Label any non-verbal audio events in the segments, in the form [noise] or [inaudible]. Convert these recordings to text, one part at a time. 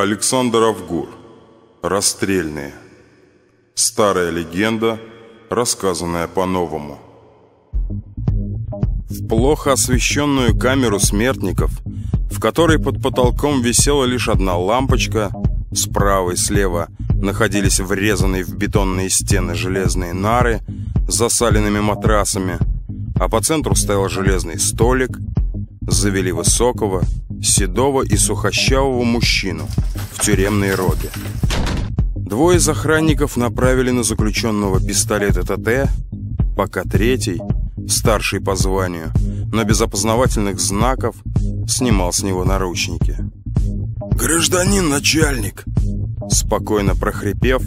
Александр Авгур. Расстрельные. Старая легенда, рассказанная по-новому. В плохо освещенную камеру смертников, в которой под потолком висела лишь одна лампочка, справа и слева находились врезанные в бетонные стены железные нары с засаленными матрасами, а по центру стоял железный столик, завели высокого, седого и сухощавого мужчину в тюремной робе. Двое из охранников направили на заключенного пистолет ТТ, пока третий, старший по званию, но без опознавательных знаков, снимал с него наручники. «Гражданин начальник!» Спокойно прохрипев,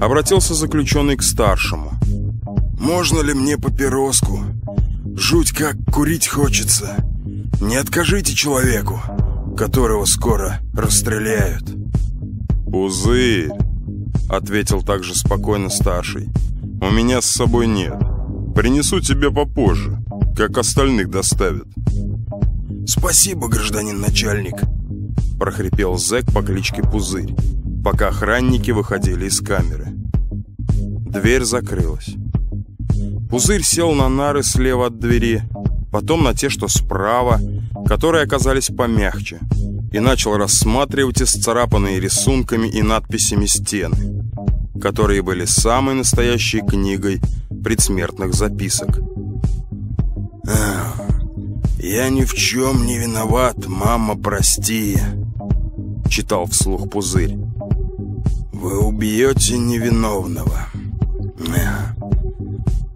обратился заключенный к старшему. «Можно ли мне папироску? Жуть как курить хочется!» Не откажите человеку, которого скоро расстреляют. «Пузырь!» — ответил также спокойно старший. «У меня с собой нет. Принесу тебе попозже, как остальных доставят». «Спасибо, гражданин начальник!» — прохрипел зэк по кличке Пузырь, пока охранники выходили из камеры. Дверь закрылась. Пузырь сел на нары слева от двери, потом на те, что справа, которые оказались помягче, и начал рассматривать исцарапанные рисунками и надписями стены, которые были самой настоящей книгой предсмертных записок. «Я ни в чем не виноват, мама, прости», — читал вслух Пузырь. «Вы убьете невиновного».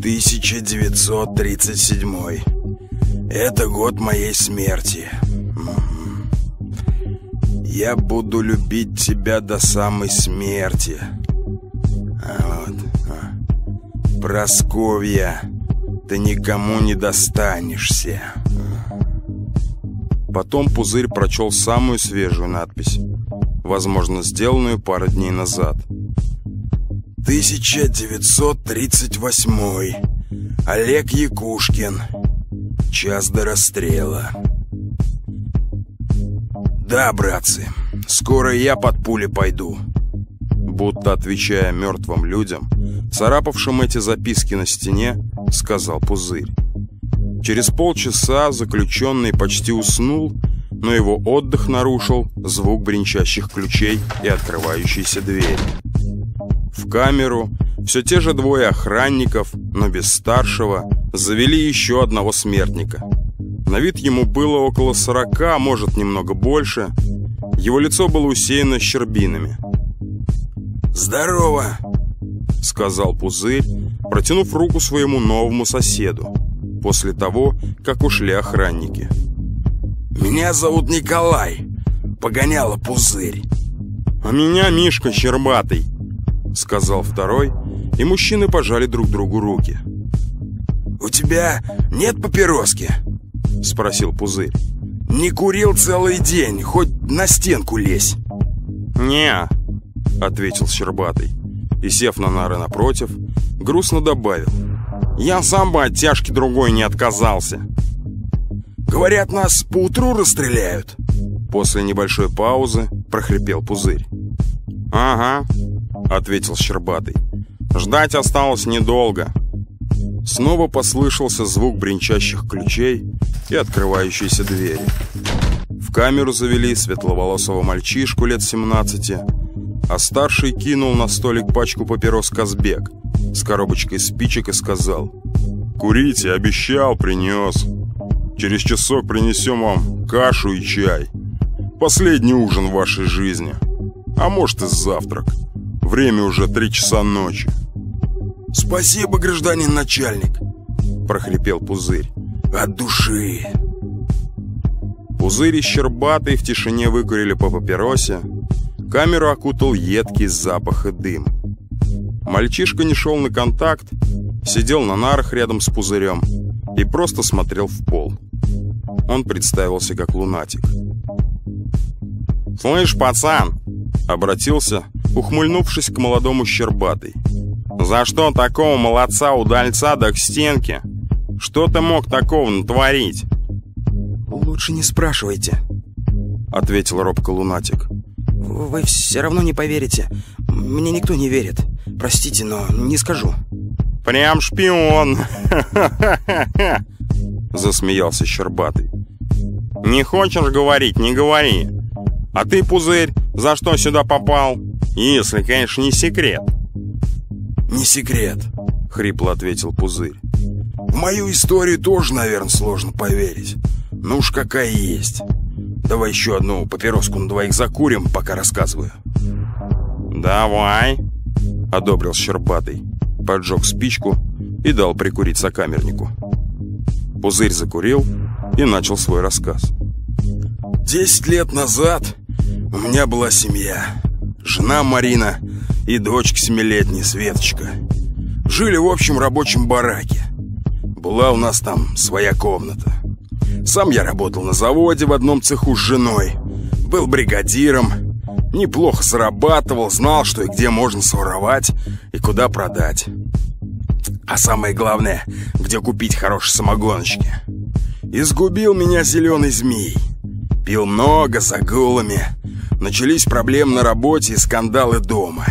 1937 это год моей смерти. Я буду любить тебя до самой смерти. А вот. А. Просковья, ты никому не достанешься. Потом Пузырь прочел самую свежую надпись, возможно, сделанную пару дней назад. 1938. Олег Якушкин. Час до расстрела. Да, братцы, скоро я под пули пойду. Будто отвечая мертвым людям, царапавшим эти записки на стене, сказал Пузырь. Через полчаса заключенный почти уснул, но его отдых нарушил звук бренчащих ключей и открывающейся двери. В камеру все те же двое охранников, но без старшего, завели еще одного смертника. На вид ему было около сорока, может, немного больше. Его лицо было усеяно щербинами. «Здорово!» — сказал Пузырь, протянув руку своему новому соседу, после того, как ушли охранники. «Меня зовут Николай, погоняла Пузырь». «А меня Мишка Щербатый», — сказал второй, и мужчины пожали друг другу руки. «У тебя нет папироски?» — спросил Пузырь. «Не курил целый день, хоть на стенку лезь». «Не», — ответил Щербатый, и, сев на нары напротив, грустно добавил. «Я сам бы от тяжки другой не отказался». «Говорят, нас поутру расстреляют?» После небольшой паузы прохрипел Пузырь. «Ага», — ответил Щербатый. «Ждать осталось недолго». Снова послышался звук бренчащих ключей и открывающейся двери. В камеру завели светловолосого мальчишку лет 17, а старший кинул на столик пачку папирос Казбек с коробочкой спичек и сказал «Курите, обещал, принес. Через часок принесем вам кашу и чай. Последний ужин в вашей жизни. А может и завтрак. Время уже три часа ночи». «Спасибо, гражданин начальник!» — прохрипел Пузырь. «От души!» Пузырь и Щербатый в тишине выкурили по папиросе. Камеру окутал едкий запах и дым. Мальчишка не шел на контакт, сидел на нарах рядом с пузырем и просто смотрел в пол. Он представился как лунатик. «Слышь, пацан!» — обратился, ухмыльнувшись к молодому Щербатой. За что такого молодца-удальца да к стенке? Что ты мог такого натворить?» «Лучше не спрашивайте», — ответил робко лунатик. Вы все равно не поверите. Мне никто не верит. Простите, но не скажу. Прям шпион. [laughs] Засмеялся Щербатый. Не хочешь говорить, не говори. А ты, Пузырь, за что сюда попал? Если, конечно, не секрет. Не секрет, хрипло ответил Пузырь. В мою историю тоже, наверное, сложно поверить. Ну уж какая есть. Давай еще одну папироску на двоих закурим, пока рассказываю. «Давай», — одобрил Щербатый, поджег спичку и дал прикурить сокамернику. Пузырь закурил и начал свой рассказ. «Десять лет назад у меня была семья. Жена Марина и дочка семилетняя Светочка. Жили в общем рабочем бараке. Была у нас там своя комната. Сам я работал на заводе в одном цеху с женой. Был бригадиром. Неплохо зарабатывал, знал, что и где можно своровать и куда продать. А самое главное, где купить хорошие самогоночки. Изгубил меня зеленый змей. Пил много, загулами. Начались проблемы на работе и скандалы дома.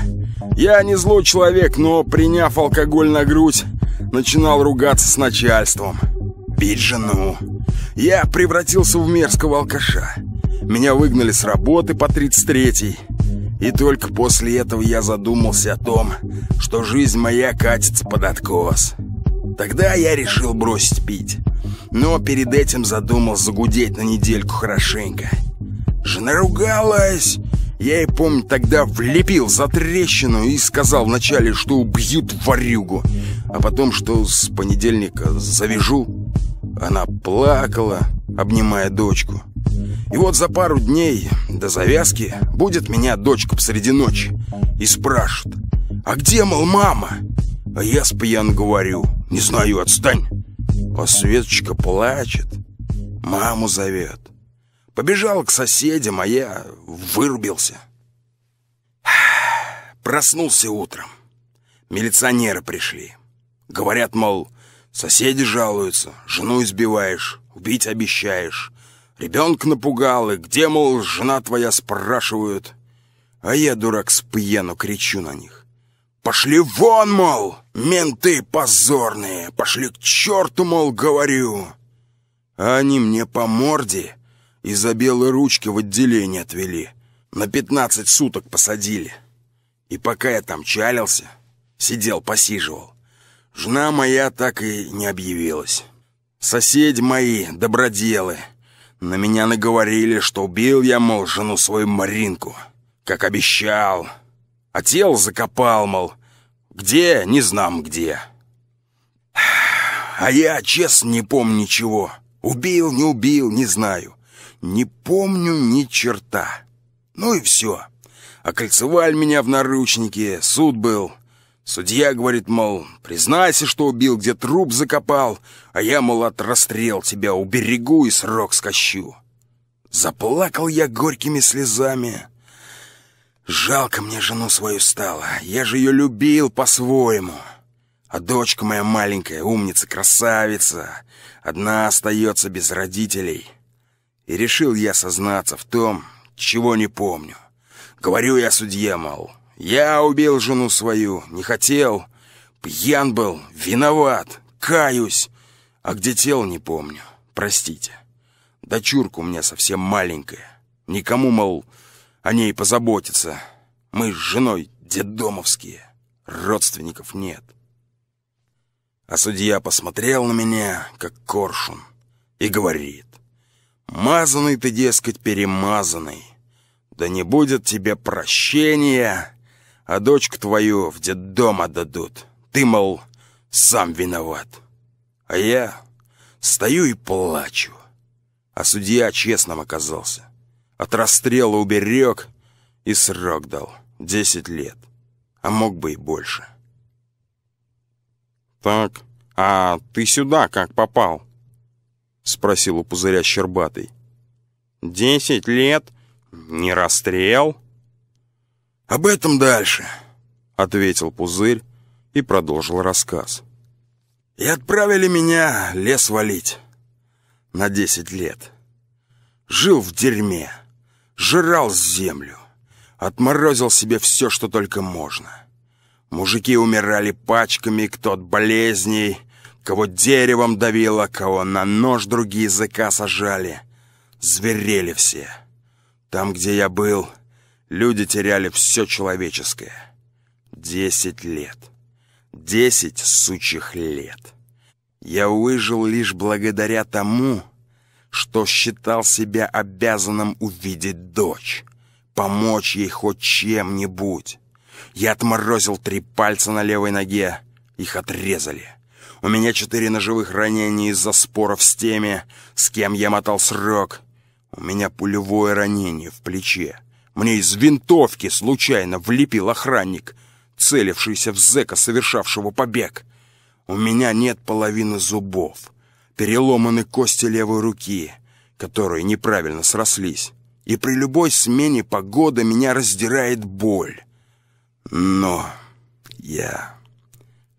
Я не злой человек, но, приняв алкоголь на грудь, начинал ругаться с начальством. Бить жену. Я превратился в мерзкого алкаша. Меня выгнали с работы по 33-й. И только после этого я задумался о том, что жизнь моя катится под откос. Тогда я решил бросить пить. Но перед этим задумал загудеть на недельку хорошенько. Жена ругалась. Я и помню, тогда влепил за трещину и сказал вначале, что убьют варюгу, а потом, что с понедельника завяжу. Она плакала, обнимая дочку. И вот за пару дней до завязки будет меня дочка посреди ночи и спрашивает, «А где, мол, мама?» А я с пьян говорю, «Не знаю, отстань». А Светочка плачет, маму зовет. Побежал к соседям, а я вырубился. Проснулся утром. Милиционеры пришли. Говорят, мол, Соседи жалуются, жену избиваешь, убить обещаешь. Ребенка напугал, и где, мол, жена твоя, спрашивают. А я, дурак, с пьяну кричу на них. «Пошли вон, мол, менты позорные! Пошли к черту, мол, говорю!» А они мне по морде и за белые ручки в отделение отвели. На пятнадцать суток посадили. И пока я там чалился, сидел, посиживал, Жена моя так и не объявилась. Соседи мои, доброделы, на меня наговорили, что убил я, мол, жену свою Маринку, как обещал. А тело закопал, мол, где, не знам где. А я, честно, не помню ничего. Убил, не убил, не знаю. Не помню ни черта. Ну и все. Окольцевали меня в наручнике, суд был — Судья говорит, мол, признайся, что убил, где труп закопал, а я, мол, от расстрел тебя уберегу и срок скощу. Заплакал я горькими слезами. Жалко мне жену свою стало, я же ее любил по-своему. А дочка моя маленькая, умница, красавица, одна остается без родителей. И решил я сознаться в том, чего не помню. Говорю я судье, мол, я убил жену свою, не хотел. Пьян был, виноват, каюсь. А где тело, не помню. Простите. Дочурка у меня совсем маленькая. Никому, мол, о ней позаботиться. Мы с женой детдомовские. Родственников нет. А судья посмотрел на меня, как коршун, и говорит. «Мазанный ты, дескать, перемазанный. Да не будет тебе прощения» а дочку твою в детдом отдадут. Ты, мол, сам виноват. А я стою и плачу. А судья честным оказался. От расстрела уберег и срок дал. Десять лет. А мог бы и больше. «Так, а ты сюда как попал?» Спросил у пузыря Щербатый. «Десять лет? Не расстрел?» «Об этом дальше», — ответил Пузырь и продолжил рассказ. «И отправили меня лес валить на десять лет. Жил в дерьме, жрал землю, Отморозил себе все, что только можно. Мужики умирали пачками, кто от болезней, кого деревом давило, кого на нож другие языка сажали. Зверели все. Там, где я был, люди теряли все человеческое. Десять лет. Десять сучьих лет. Я выжил лишь благодаря тому, что считал себя обязанным увидеть дочь, помочь ей хоть чем-нибудь. Я отморозил три пальца на левой ноге, их отрезали. У меня четыре ножевых ранения из-за споров с теми, с кем я мотал срок. У меня пулевое ранение в плече. Мне из винтовки случайно влепил охранник, целившийся в зэка, совершавшего побег. У меня нет половины зубов. Переломаны кости левой руки, которые неправильно срослись. И при любой смене погоды меня раздирает боль. Но я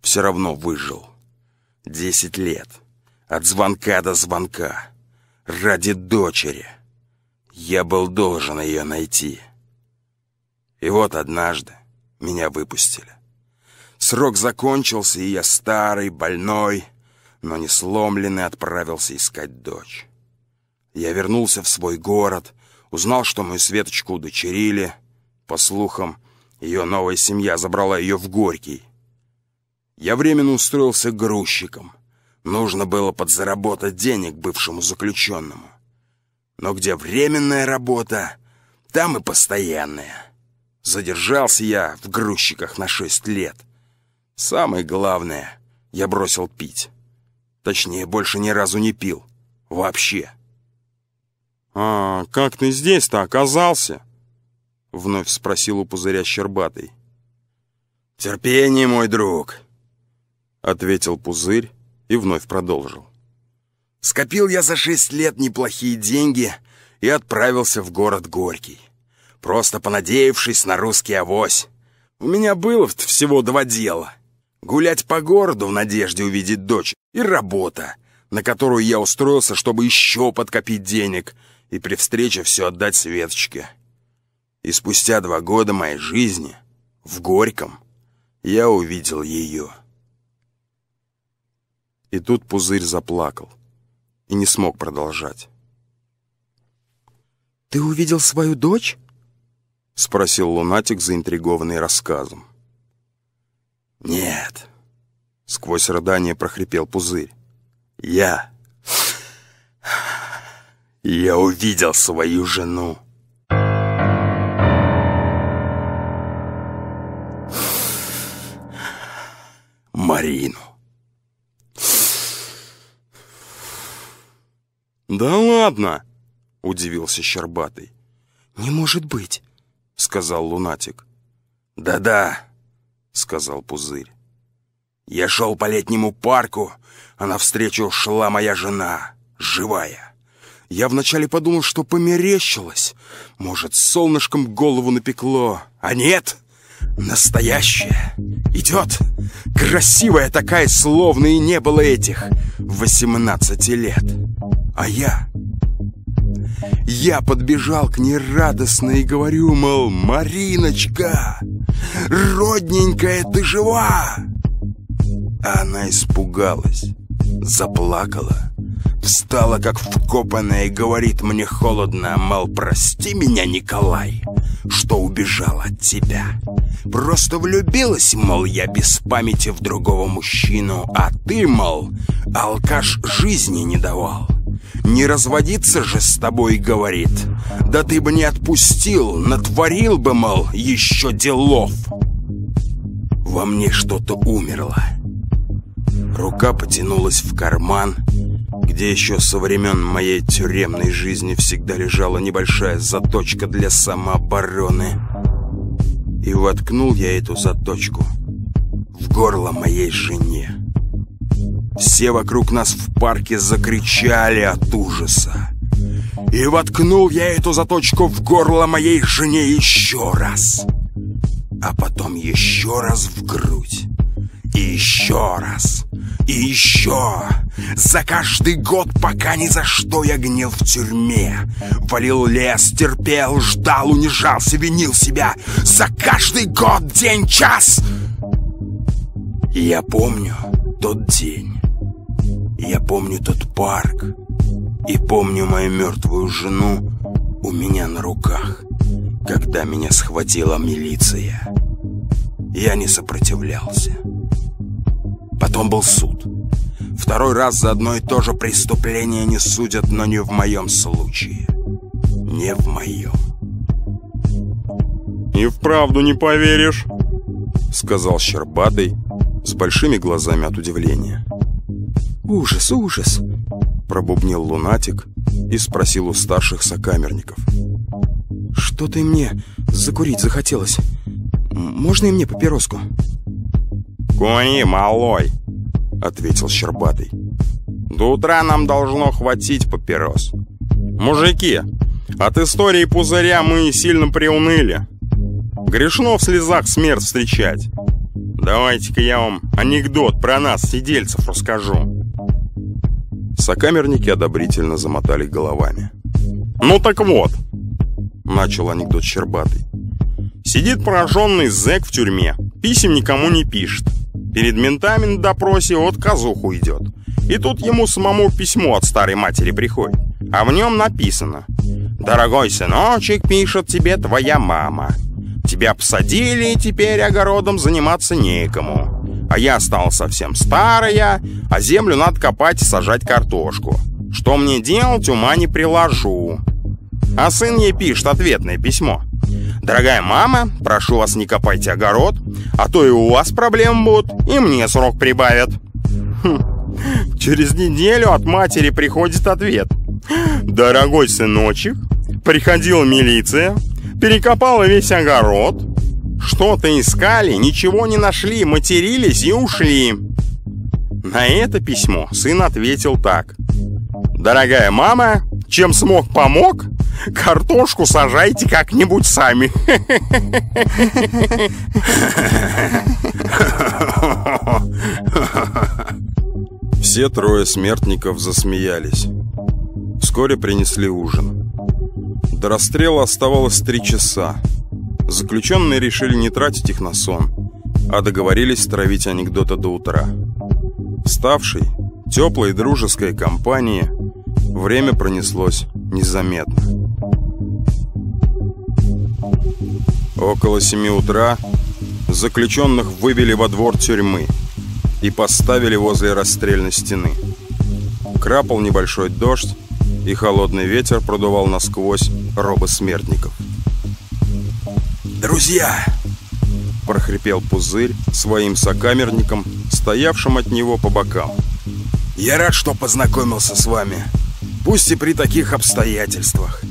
все равно выжил. Десять лет. От звонка до звонка. Ради дочери. Я был должен ее найти. И вот однажды меня выпустили. Срок закончился, и я старый, больной, но не сломленный отправился искать дочь. Я вернулся в свой город, узнал, что мою Светочку удочерили. По слухам, ее новая семья забрала ее в Горький. Я временно устроился грузчиком. Нужно было подзаработать денег бывшему заключенному. Но где временная работа, там и постоянная. Задержался я в грузчиках на шесть лет. Самое главное, я бросил пить. Точнее, больше ни разу не пил. Вообще. «А как ты здесь-то оказался?» Вновь спросил у пузыря Щербатый. «Терпение, мой друг», — ответил пузырь и вновь продолжил. «Скопил я за шесть лет неплохие деньги и отправился в город Горький, просто понадеявшись на русский авось. У меня было всего два дела. Гулять по городу в надежде увидеть дочь и работа, на которую я устроился, чтобы еще подкопить денег и при встрече все отдать Светочке. И спустя два года моей жизни, в Горьком, я увидел ее». И тут пузырь заплакал и не смог продолжать. «Ты увидел свою дочь?» — спросил лунатик, заинтригованный рассказом. «Нет», — сквозь рыдание прохрипел пузырь. «Я... я увидел свою жену». Марину. «Да ладно!» — удивился Щербатый. «Не может быть!» — сказал Лунатик. «Да-да!» — сказал Пузырь. «Я шел по летнему парку, а навстречу шла моя жена, живая. Я вначале подумал, что померещилось. Может, солнышком голову напекло. А нет, настоящая. Идет. Красивая такая, словно и не было этих восемнадцати лет. А я... Я подбежал к ней радостно и говорю, мол, «Мариночка, родненькая, ты жива?» А она испугалась, заплакала, встала как вкопанная и говорит мне холодно, мол, «Прости меня, Николай, что убежал от тебя. Просто влюбилась, мол, я без памяти в другого мужчину, а ты, мол, алкаш жизни не давал». Не разводиться же с тобой, говорит. Да ты бы не отпустил, натворил бы, мол, еще делов. Во мне что-то умерло. Рука потянулась в карман, где еще со времен моей тюремной жизни всегда лежала небольшая заточка для самообороны. И воткнул я эту заточку в горло моей жене. Все вокруг нас в парке закричали от ужаса. И воткнул я эту заточку в горло моей жене еще раз. А потом еще раз в грудь. И еще раз. И еще. За каждый год, пока ни за что я гнил в тюрьме Валил лес, терпел, ждал, унижался, винил себя За каждый год, день, час И я помню тот день Я помню тот парк И помню мою мертвую жену у меня на руках Когда меня схватила милиция Я не сопротивлялся Потом был суд. Второй раз за одно и то же преступление не судят, но не в моем случае. Не в моем. «И вправду не поверишь», — сказал Щербатый с большими глазами от удивления. «Ужас, ужас!» — пробубнил лунатик и спросил у старших сокамерников. «Что-то мне закурить захотелось. Можно и мне папироску?» «Куни, малой!» — ответил Щербатый. «До утра нам должно хватить папирос. Мужики, от истории пузыря мы сильно приуныли. Грешно в слезах смерть встречать. Давайте-ка я вам анекдот про нас, сидельцев, расскажу». Сокамерники одобрительно замотали головами. «Ну так вот», — начал анекдот Щербатый. «Сидит пораженный зэк в тюрьме, писем никому не пишет. Перед ментами на допросе от казуху идет. И тут ему самому письмо от старой матери приходит. А в нем написано «Дорогой сыночек, пишет тебе твоя мама. Тебя посадили, и теперь огородом заниматься некому. А я стал совсем старая, а землю надо копать и сажать картошку. Что мне делать, ума не приложу». А сын ей пишет ответное письмо. «Дорогая мама, прошу вас, не копайте огород, а то и у вас проблемы будут, и мне срок прибавят». Хм. Через неделю от матери приходит ответ. «Дорогой сыночек, приходила милиция, перекопала весь огород. Что-то искали, ничего не нашли, матерились и ушли». На это письмо сын ответил так. «Дорогая мама, чем смог, помог, Картошку сажайте как-нибудь сами. Все трое смертников засмеялись. Вскоре принесли ужин. До расстрела оставалось три часа. Заключенные решили не тратить их на сон, а договорились травить анекдоты до утра. Вставшей, теплой дружеской компании время пронеслось незаметно. Около семи утра заключенных вывели во двор тюрьмы и поставили возле расстрельной стены. Крапал небольшой дождь, и холодный ветер продувал насквозь робы смертников. «Друзья!» – прохрипел пузырь своим сокамерникам, стоявшим от него по бокам. «Я рад, что познакомился с вами, пусть и при таких обстоятельствах».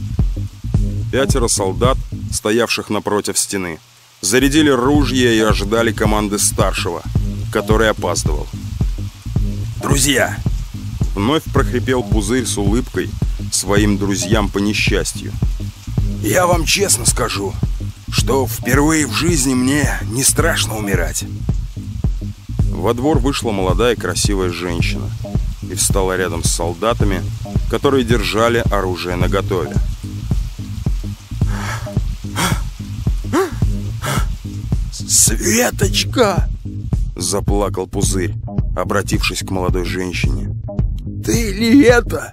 Пятеро солдат стоявших напротив стены, зарядили ружья и ожидали команды старшего, который опаздывал. «Друзья!» Вновь прохрипел пузырь с улыбкой своим друзьям по несчастью. «Я вам честно скажу, что впервые в жизни мне не страшно умирать». Во двор вышла молодая красивая женщина и встала рядом с солдатами, которые держали оружие наготове. «Светочка!» — заплакал Пузырь, обратившись к молодой женщине. «Ты ли это,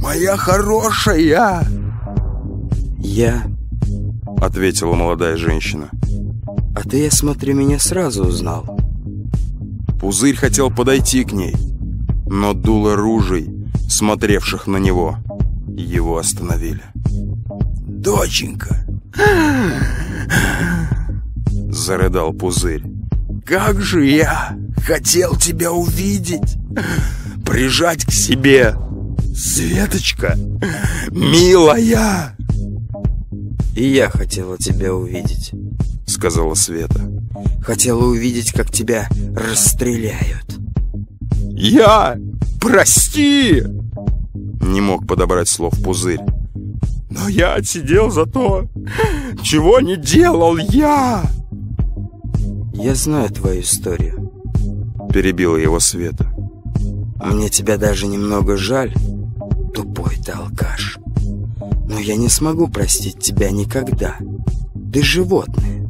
моя хорошая?» «Я...» — ответила молодая женщина. «А ты, я смотрю, меня сразу узнал». Пузырь хотел подойти к ней, но дуло ружей, смотревших на него, его остановили. «Доченька!» Зарыдал пузырь. «Как же я хотел тебя увидеть! Прижать к себе! Светочка, милая!» «И я хотела тебя увидеть», — сказала Света. «Хотела увидеть, как тебя расстреляют». «Я? Прости!» Не мог подобрать слов пузырь. «Но я отсидел за то, чего не делал я!» «Я знаю твою историю», — перебила его Света. Мне тебя даже немного жаль, тупой ты алкаш. Но я не смогу простить тебя никогда. Ты животное.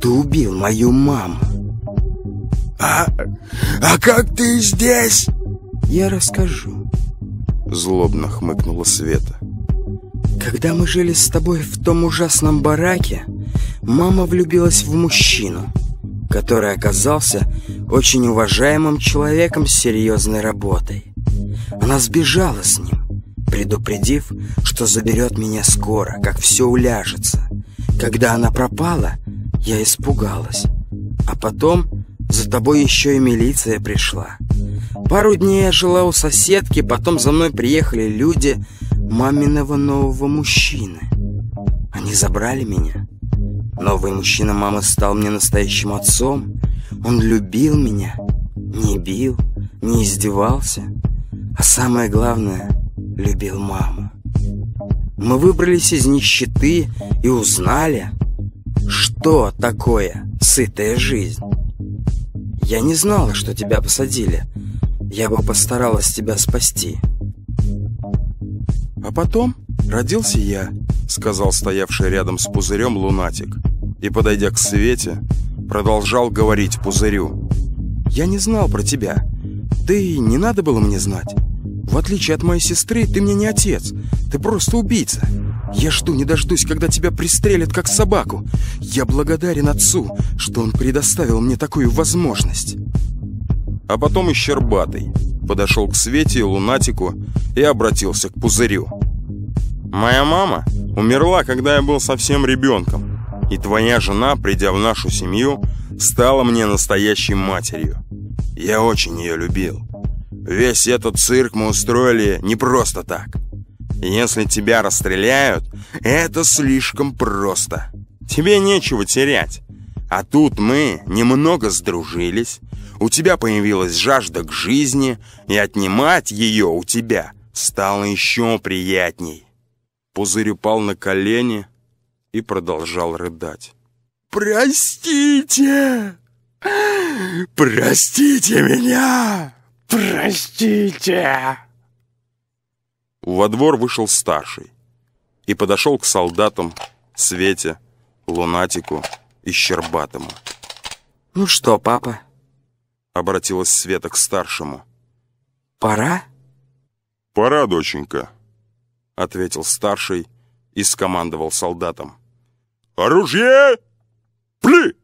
Ты убил мою маму. А, а как ты здесь? Я расскажу. Злобно хмыкнула Света. Когда мы жили с тобой в том ужасном бараке, мама влюбилась в мужчину, который оказался очень уважаемым человеком с серьезной работой. Она сбежала с ним, предупредив, что заберет меня скоро, как все уляжется. Когда она пропала, я испугалась. А потом за тобой еще и милиция пришла. Пару дней я жила у соседки, потом за мной приехали люди маминого нового мужчины. Они забрали меня. Новый мужчина мамы стал мне настоящим отцом. Он любил меня, не бил, не издевался, а самое главное, любил маму. Мы выбрались из нищеты и узнали, что такое сытая жизнь. Я не знала, что тебя посадили. Я бы постаралась тебя спасти. А потом родился я, сказал стоявший рядом с пузырем лунатик. И, подойдя к Свете, продолжал говорить пузырю. Я не знал про тебя. Да и не надо было мне знать. В отличие от моей сестры, ты мне не отец. Ты просто убийца. Я жду не дождусь, когда тебя пристрелят, как собаку. Я благодарен отцу, что он предоставил мне такую возможность. А потом и Щербатый подошел к Свете и Лунатику и обратился к Пузырю. «Моя мама умерла, когда я был совсем ребенком, и твоя жена, придя в нашу семью, стала мне настоящей матерью. Я очень ее любил. Весь этот цирк мы устроили не просто так». Если тебя расстреляют, это слишком просто. Тебе нечего терять. А тут мы немного сдружились, у тебя появилась жажда к жизни, и отнимать ее у тебя стало еще приятней. Пузырь упал на колени и продолжал рыдать. «Простите! Простите меня! Простите!» Во двор вышел старший и подошел к солдатам, Свете, Лунатику и Щербатому. «Ну что, папа?» — обратилась Света к старшему. «Пора?» «Пора, доченька», — ответил старший и скомандовал солдатам. «Оружие! Пли!»